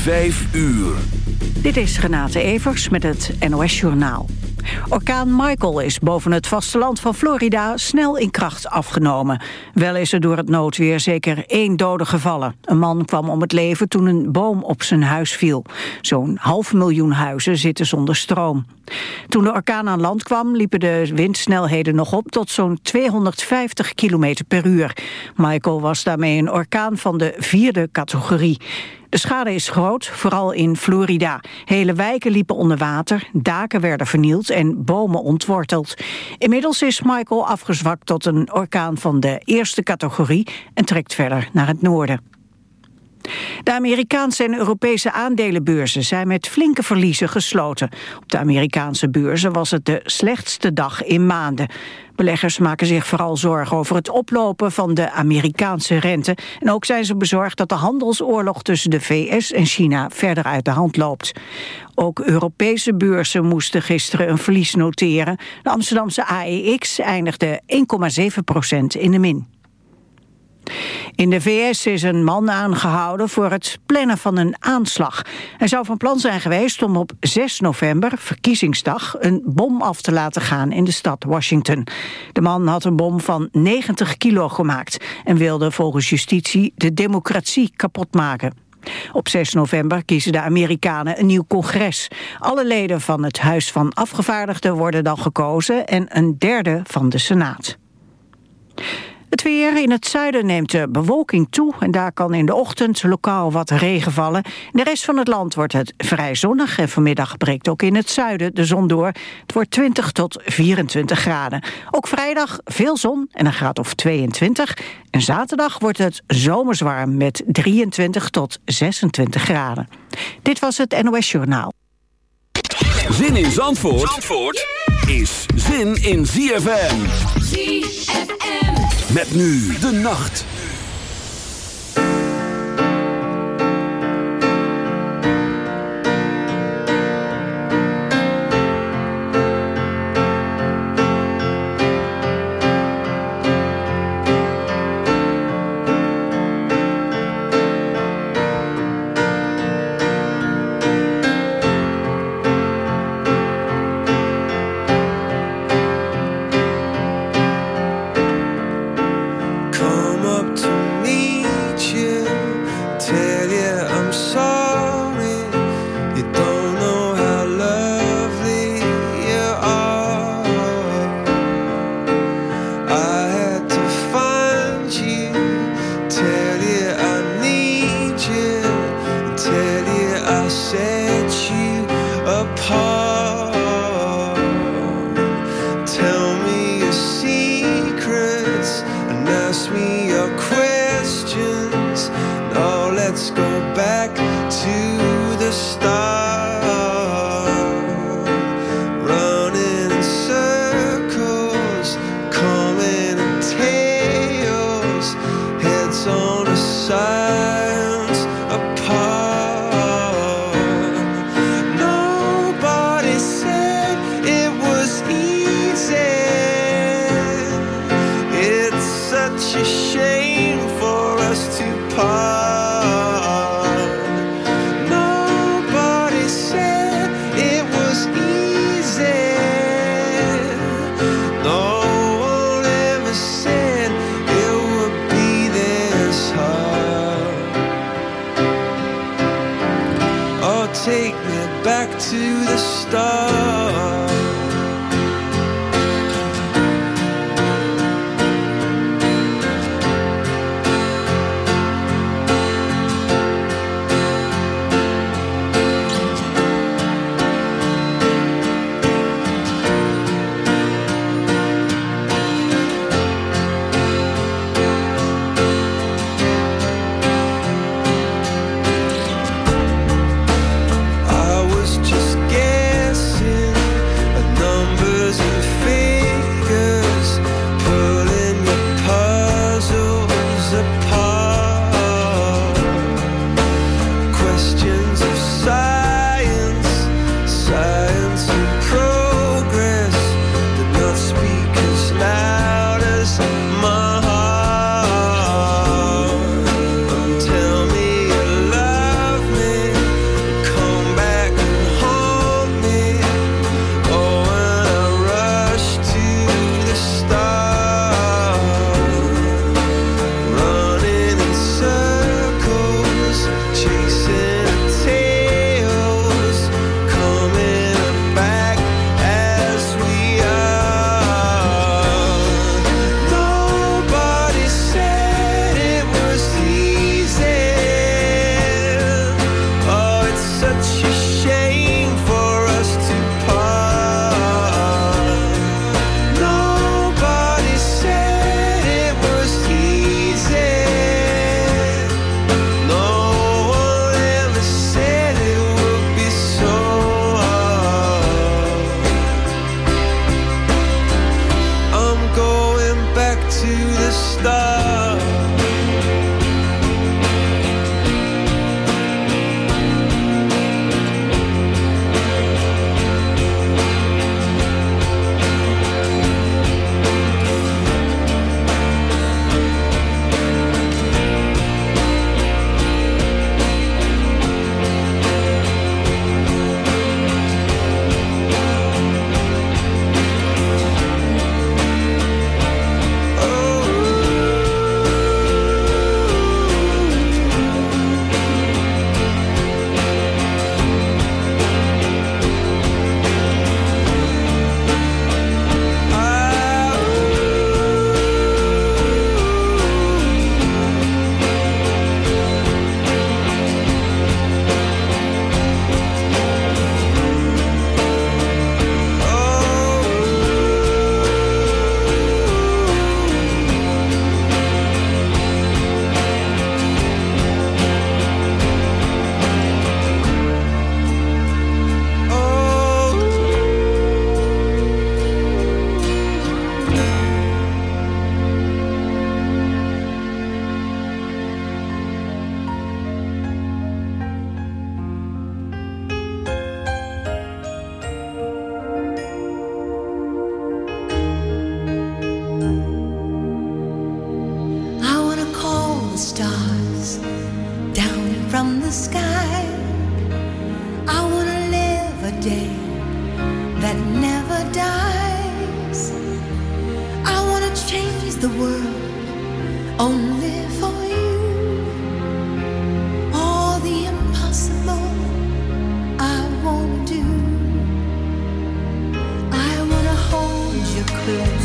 Vijf uur. Dit is Renate Evers met het NOS Journaal. Orkaan Michael is boven het vasteland van Florida snel in kracht afgenomen. Wel is er door het noodweer zeker één dode gevallen. Een man kwam om het leven toen een boom op zijn huis viel. Zo'n half miljoen huizen zitten zonder stroom. Toen de orkaan aan land kwam liepen de windsnelheden nog op tot zo'n 250 km per uur. Michael was daarmee een orkaan van de vierde categorie. De schade is groot, vooral in Florida. Hele wijken liepen onder water, daken werden vernield en bomen ontworteld. Inmiddels is Michael afgezwakt tot een orkaan van de eerste categorie... en trekt verder naar het noorden. De Amerikaanse en Europese aandelenbeurzen zijn met flinke verliezen gesloten. Op de Amerikaanse beurzen was het de slechtste dag in maanden. Beleggers maken zich vooral zorgen over het oplopen van de Amerikaanse rente. En ook zijn ze bezorgd dat de handelsoorlog tussen de VS en China verder uit de hand loopt. Ook Europese beurzen moesten gisteren een verlies noteren. De Amsterdamse AEX eindigde 1,7 procent in de min. In de VS is een man aangehouden voor het plannen van een aanslag. Hij zou van plan zijn geweest om op 6 november, verkiezingsdag, een bom af te laten gaan in de stad Washington. De man had een bom van 90 kilo gemaakt en wilde volgens justitie de democratie kapotmaken. Op 6 november kiezen de Amerikanen een nieuw congres. Alle leden van het Huis van Afgevaardigden worden dan gekozen en een derde van de Senaat. Het weer in het zuiden neemt de bewolking toe... en daar kan in de ochtend lokaal wat regen vallen. In de rest van het land wordt het vrij zonnig... en vanmiddag breekt ook in het zuiden de zon door. Het wordt 20 tot 24 graden. Ook vrijdag veel zon en een graad of 22. En zaterdag wordt het zomers warm met 23 tot 26 graden. Dit was het NOS Journaal. Zin in Zandvoort, Zandvoort is zin in ZFM. ZFM. Met nu de nacht. day that never dies. I want to change the world only for you. All the impossible I won't do. I want to hold you close.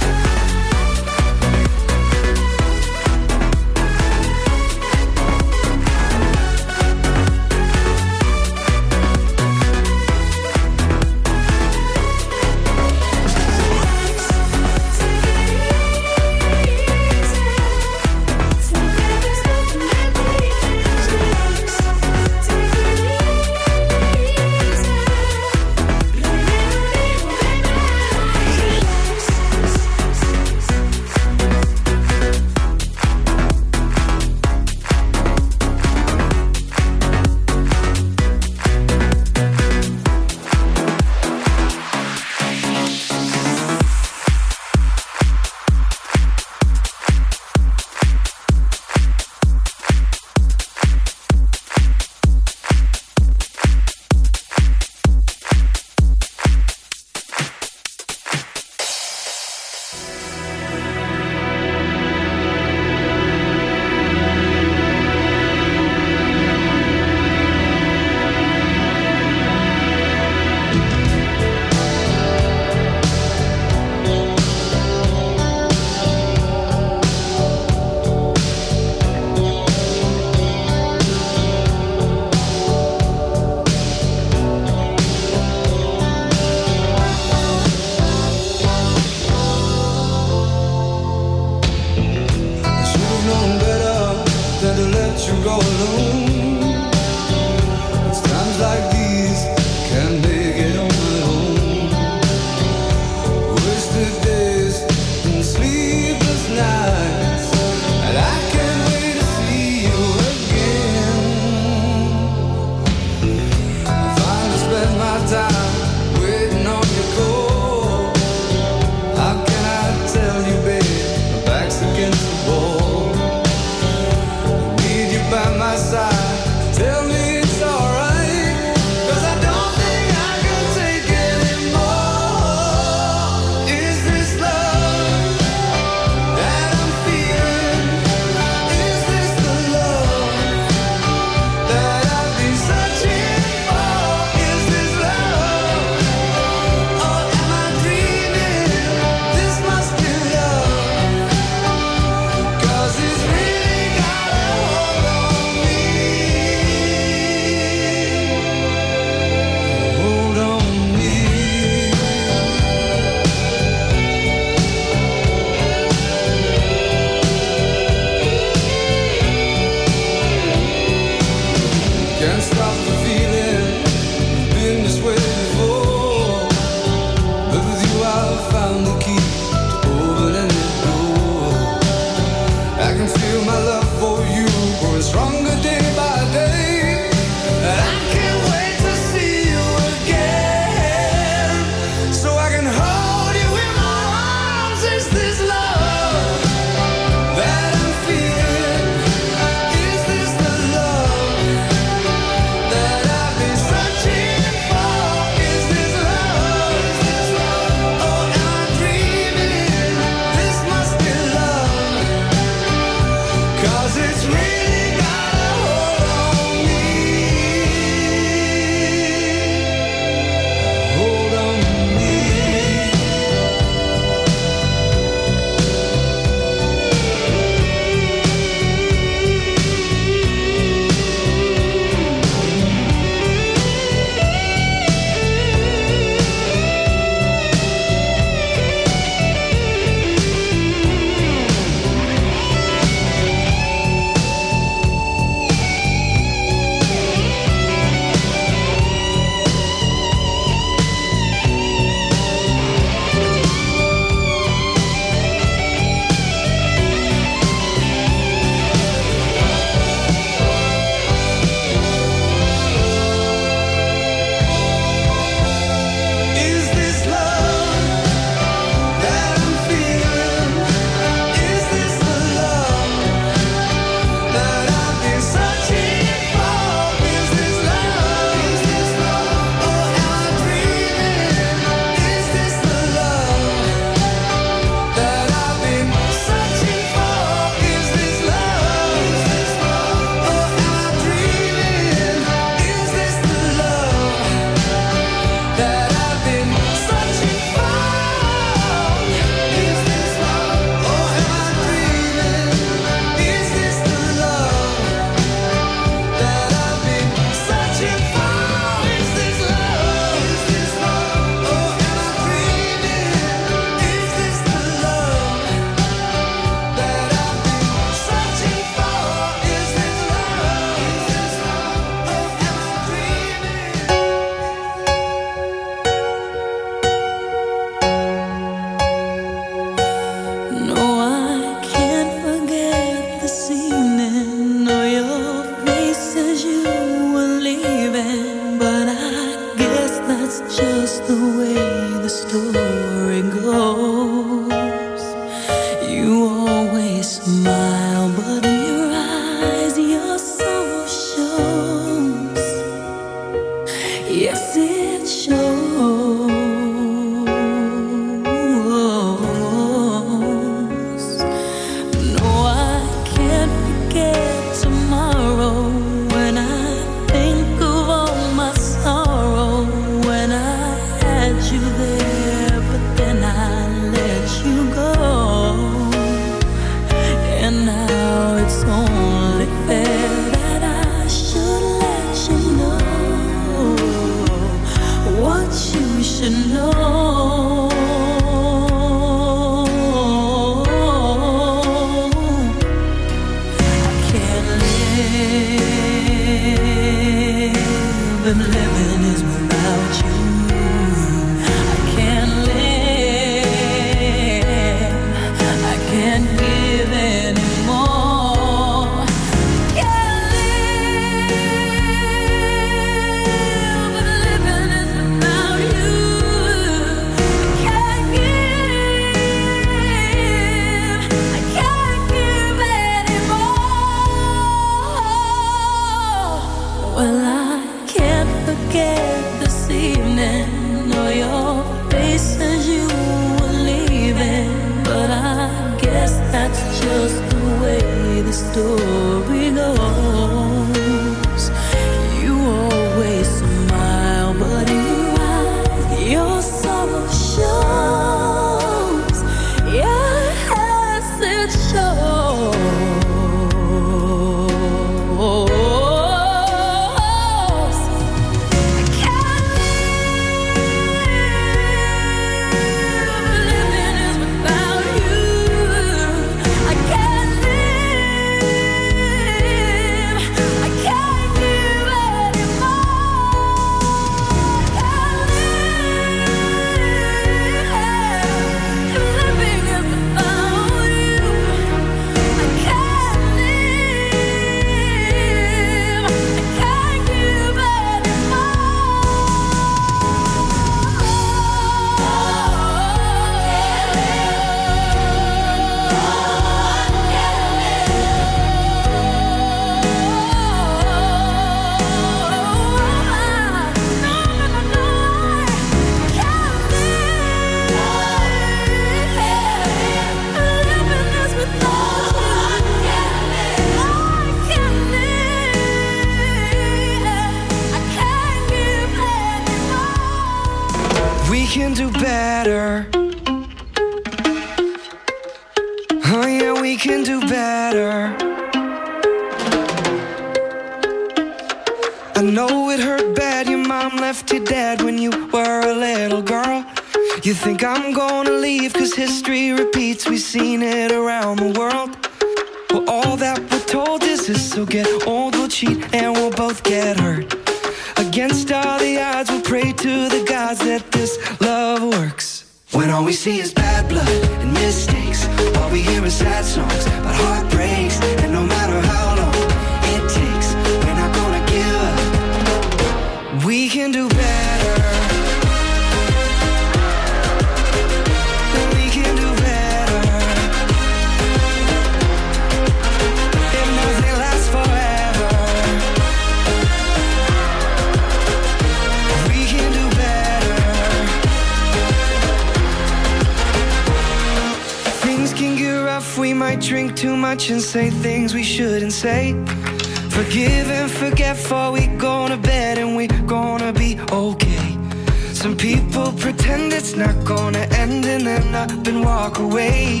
pretend and then up and walk away.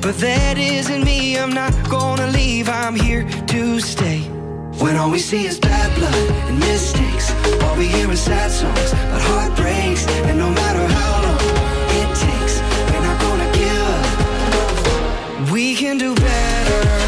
But that isn't me, I'm not gonna leave, I'm here to stay. When all we see is bad blood and mistakes, all we hear is sad songs but heartbreaks, and no matter how long it takes, we're not gonna give up. We can do better.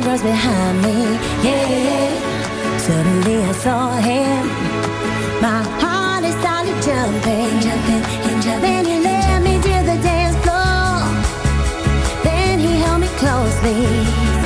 guardrails behind me. Yeah. Suddenly I saw him. My heart is started jumping, jumping, and jumping. Then he led me to the dance floor. Then he held me closely.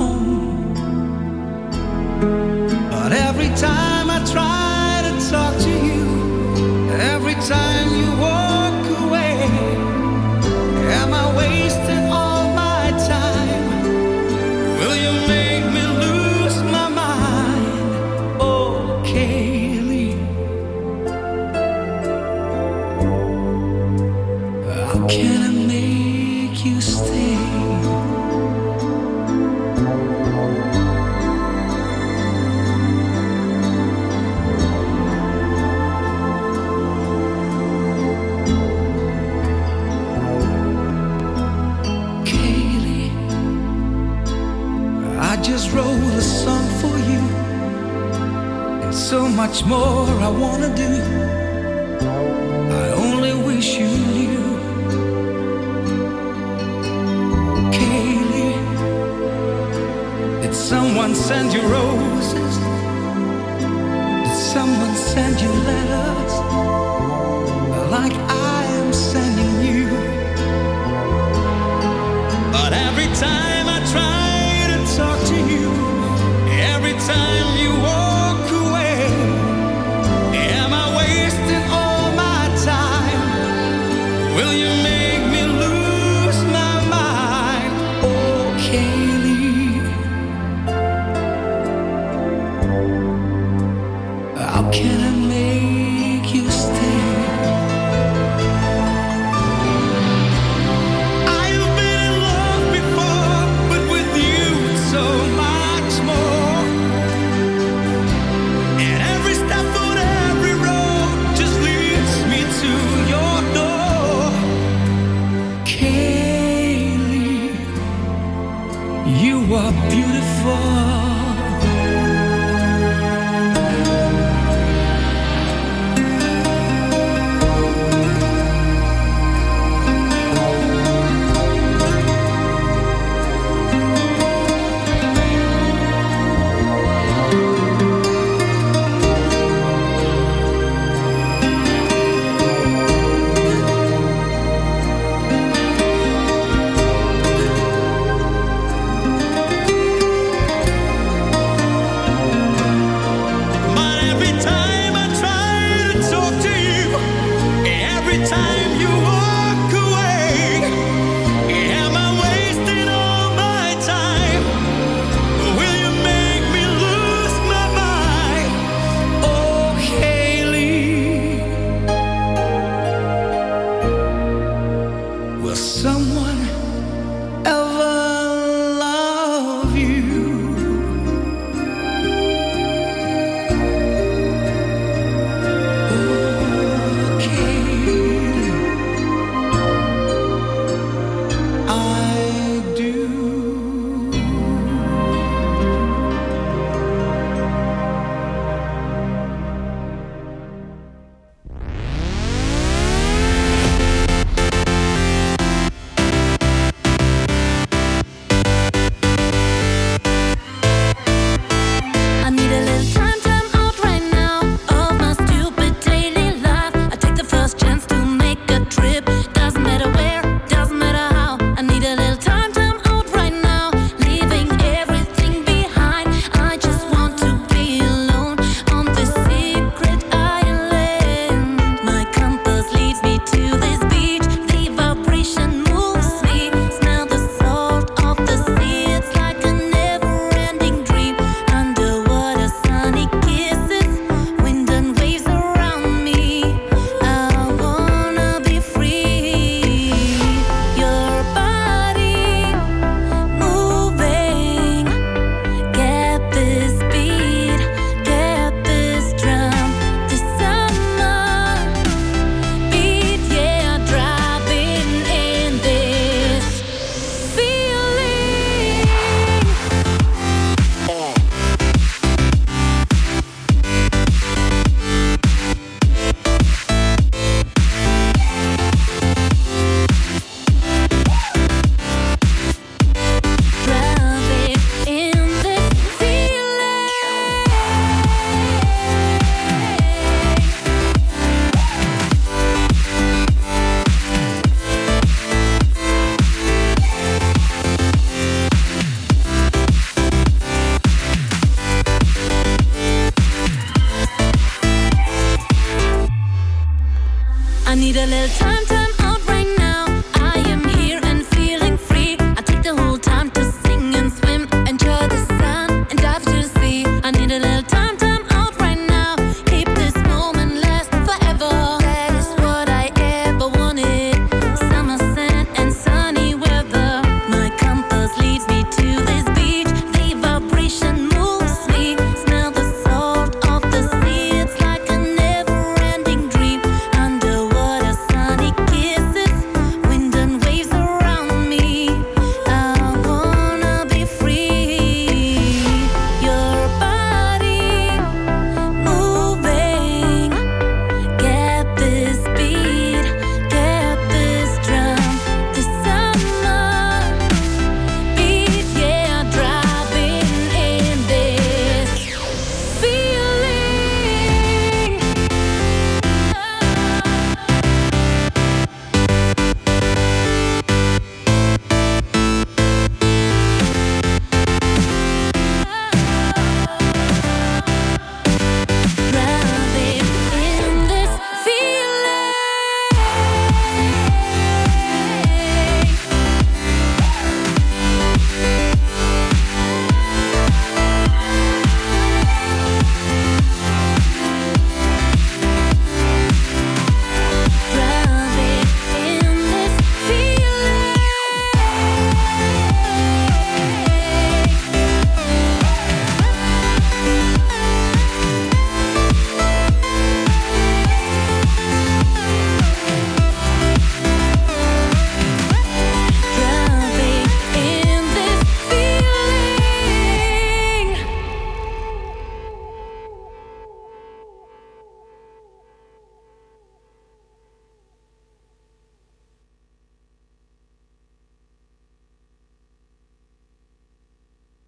How can I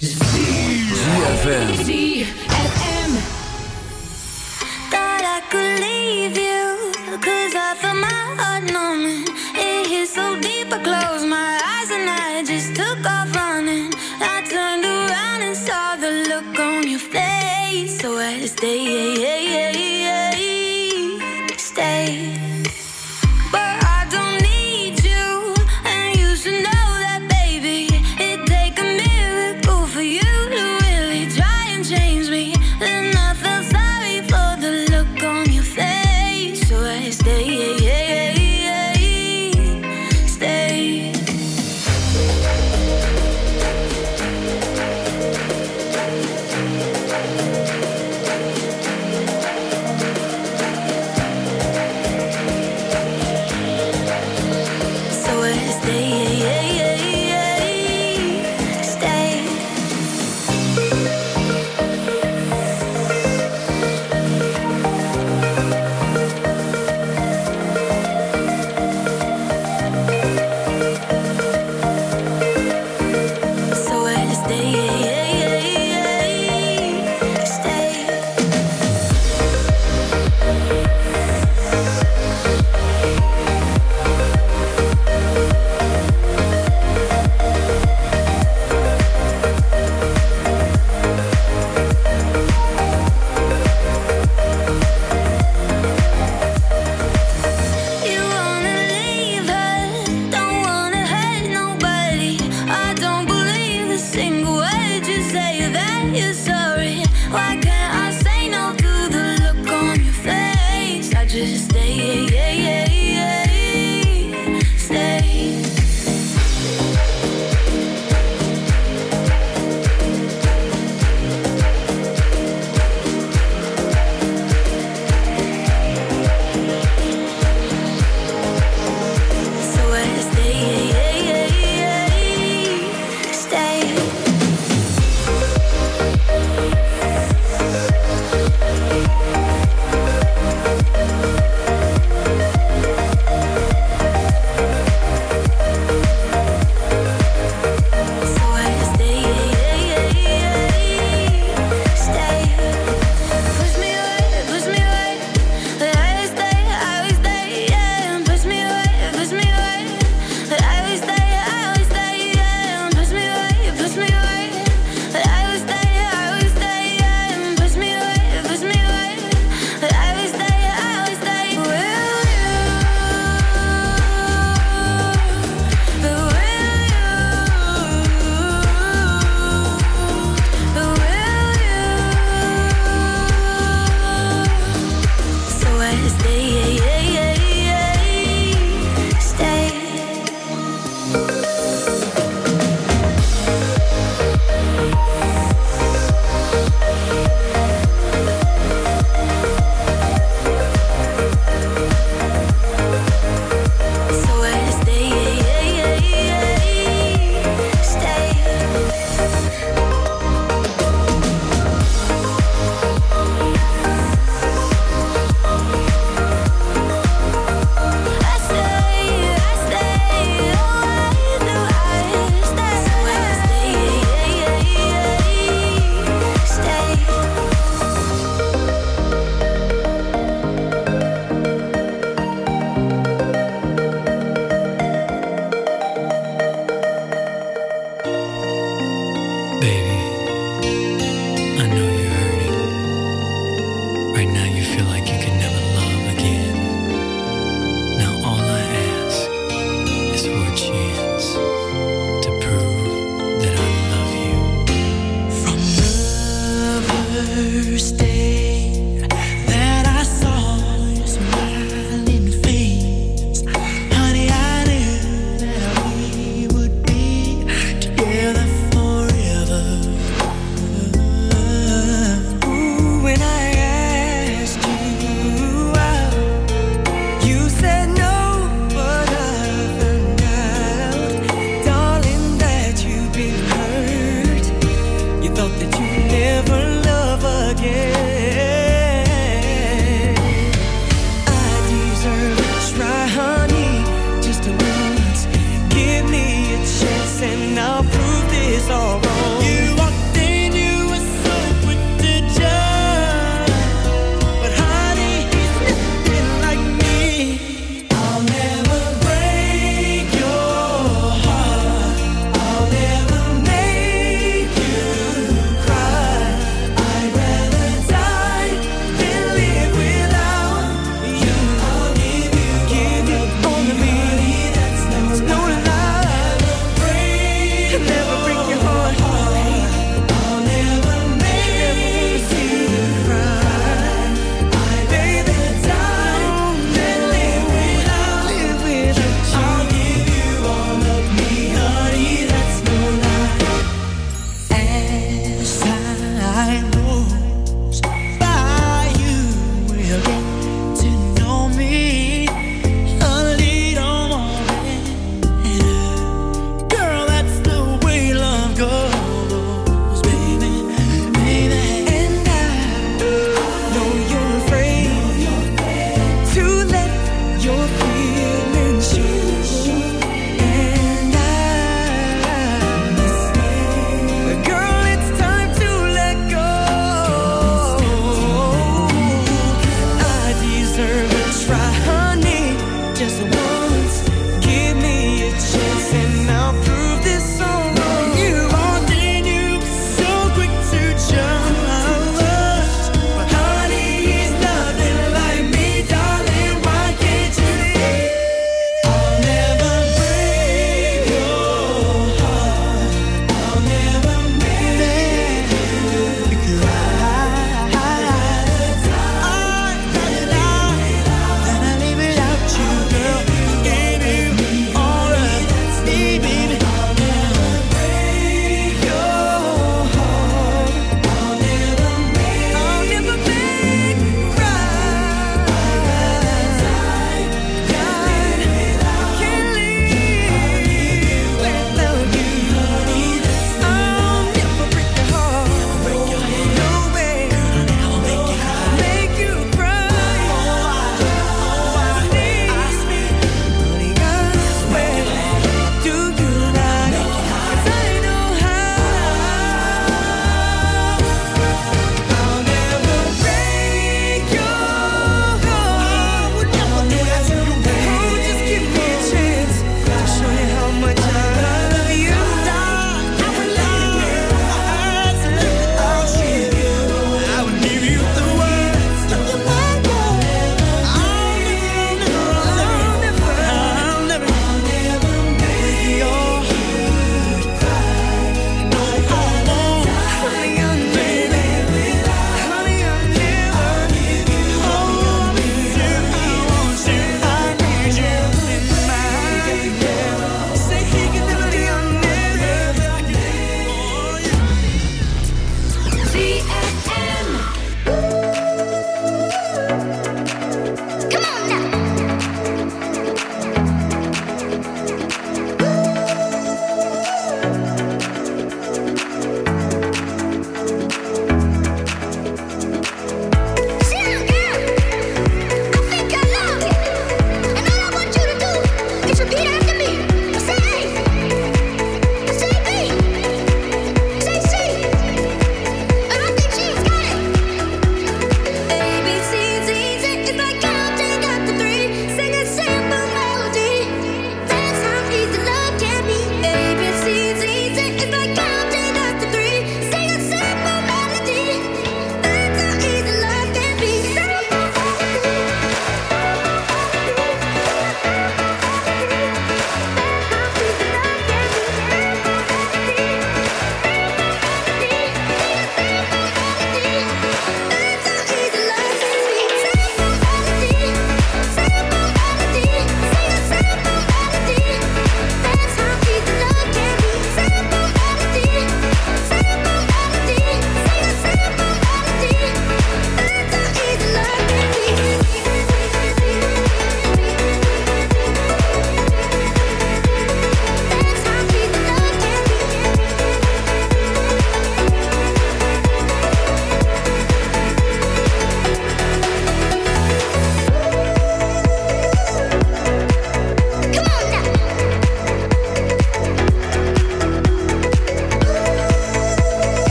ZFM. Thought I could leave you, cause I felt my heart numbing. It hit so deep, I closed my eyes and I just took off running. I turned around and saw the look on your face, so I stayed.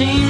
seem